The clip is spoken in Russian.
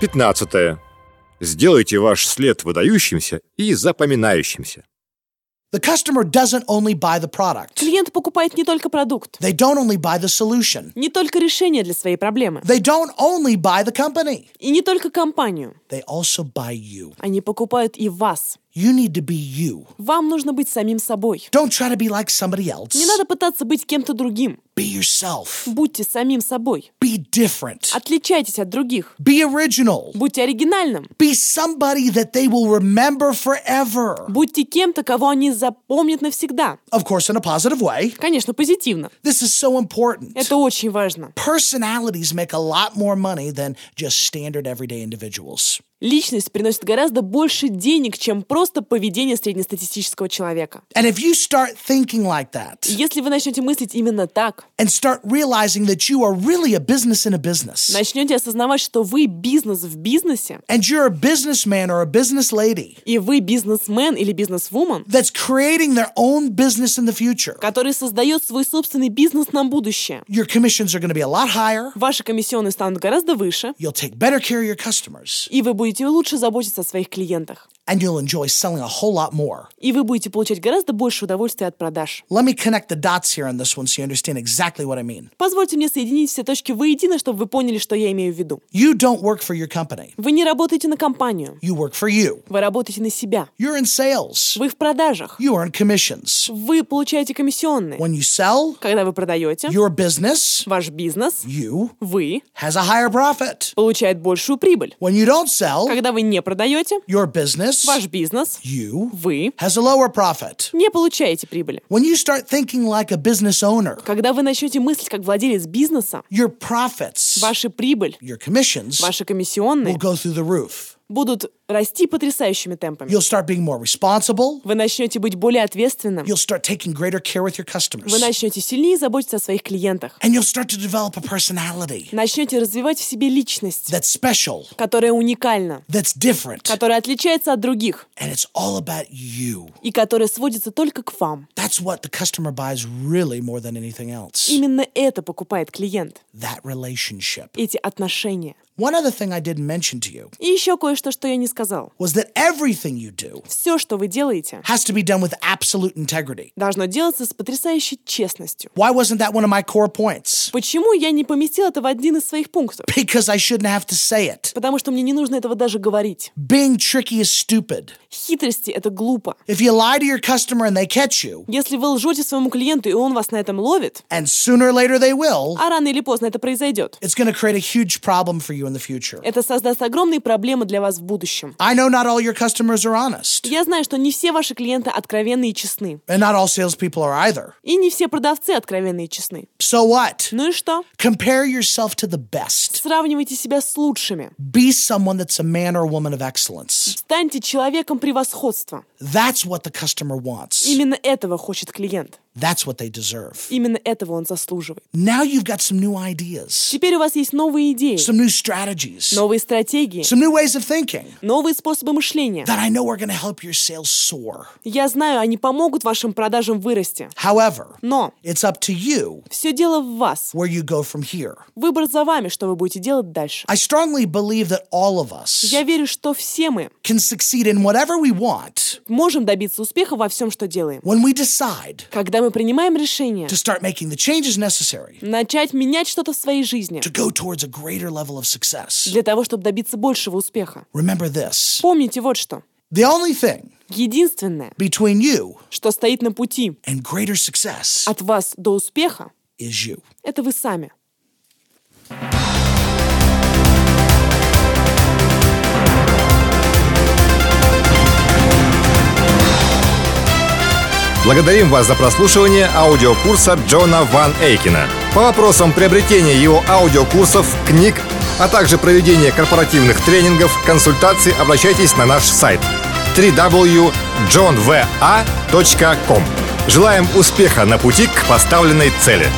15. Сделайте ваш след выдающимся и запоминающимся. The customer doesn't only buy the product. Клиент покупает не только продукт, They don't only buy the solution. не только решение для своей проблемы They don't only buy the company. и не только компанию. They also buy you. Они покупают и вас. You need to be you. Вам нужно быть самим собой. Don't try to be like somebody else. Не надо пытаться быть кем-то другим. Be yourself. Будьте самим собой. Be different. Отличайтесь от других. Be original. Будьте оригинальным. Be somebody that they will remember forever. Будьте кем-то, кого они запомнят навсегда. Of course, in a positive way. Конечно, позитивно. This is so important. Это очень важно. Personalities make a lot more money than just standard everyday individuals. Личность приносит гораздо больше денег, чем просто поведение среднестатистического человека. And if you start thinking like that Если вы начнете мыслить именно так, and start realizing that you are really a business in a business, начнете осознавать, что вы бизнес в бизнесе, and you're a businessman or a business lady и вы бизнесмен или бизнесвумен, that's creating their own business in the future, который создает свой собственный бизнес на будущее, your commissions are going to be a lot higher. ваши комиссионные станут гораздо выше, You'll take better care of your customers, и вы будете лучше заботиться о своих клиентах. And you'll enjoy selling a whole lot more. И вы будете получать гораздо больше удовольствия от продаж. Let me connect the dots here on this one so you understand exactly what I mean. Позвольте мне соединить все точки воедино, чтобы вы поняли, что я имею в виду. You don't work for your company, Вы не работаете на компанию, you work for you. вы работаете на себя. You're in sales, Вы в продажах. you earn commissions. Вы получаете комиссионные. When you sell, Когда вы продаете, your business, ваш бизнес, you, вы, has a higher profit. получает большую прибыль. When you don't sell, Когда вы не продаете, your business, ваш бизнес, you, вы, has a lower profit. не получаете прибыли. When you start thinking like a business owner, Когда вы начнете мыслить как владелец бизнеса, your profits, ваша прибыль, your commissions, ваши will комиссионные go through the roof. Будут расти потрясающими темпами. You'll start being more responsible. Вы начнете быть более ответственным. You'll start taking greater care with your customers. Вы начнете сильнее заботиться о своих клиентах. And you'll start to develop a personality Начнете развивать в себе личность, that's special, которая уникальна, that's different, которая отличается от других and it's all about you. и которая сводится только к вам. That's what the customer buys really more than anything else. Именно это покупает клиент. That relationship. Эти отношения. One other thing I didn't mention to you И еще кое-что, что я не сказал. was that everything you do Все, что вы делаете, has to be done with absolute integrity. должно делаться с потрясающей честностью. Why wasn't that one of my core points? Почему я не поместил это в один из своих пунктов? Because I shouldn't have to say it. Потому что мне не нужно этого даже говорить. Being tricky is stupid. Хитрости — это глупо. If you lie to your customer and they catch you, Если вы лжете своему клиенту, и он вас на этом ловит, and sooner or later they will, а рано или поздно это произойдет, it's going to create a huge problem for you in the future. это создаст огромные проблемы для вас в будущем. I know not all your customers are honest, Я знаю, что не все ваши клиенты откровенны и честны. and not all salespeople are either. И не все продавцы откровенны и честны. So what? Ну и что? Compare yourself to the best. Сравнивайте себя с лучшими. Be someone that's a man or woman of excellence. Станьте человеком превосходства. That's what the customer wants. Именно этого хочет клиент. That's what they deserve. Именно этого он заслуживает. Now you've got some new ideas, Теперь у вас есть новые идеи, some new strategies, новые стратегии, some new ways of thinking новые способы мышления. that I know are going to help your sales soar. Я знаю, они помогут вашим продажам вырасти. However, Но it's up to you все дело в вас. where you go from here. Выбор за вами, что вы будете делать дальше. I strongly believe that all of us Я верю, что все мы can succeed in whatever we want можем добиться успеха во всем, что делаем. when we decide Когда мы принимаем решение to start making the changes necessary начать менять что-то в своей жизни to go towards a greater level of success. Для того, чтобы добиться большего успеха. Remember this Помните вот что. the only thing Единственное, between you что стоит на пути and greater success от вас до успеха, is you. это вы сами. Благодарим вас за прослушивание аудиокурса Джона Ван Эйкина. По вопросам приобретения его аудиокурсов, книг, а также проведения корпоративных тренингов, консультаций обращайтесь на наш сайт www.johnva.com Желаем успеха на пути к поставленной цели!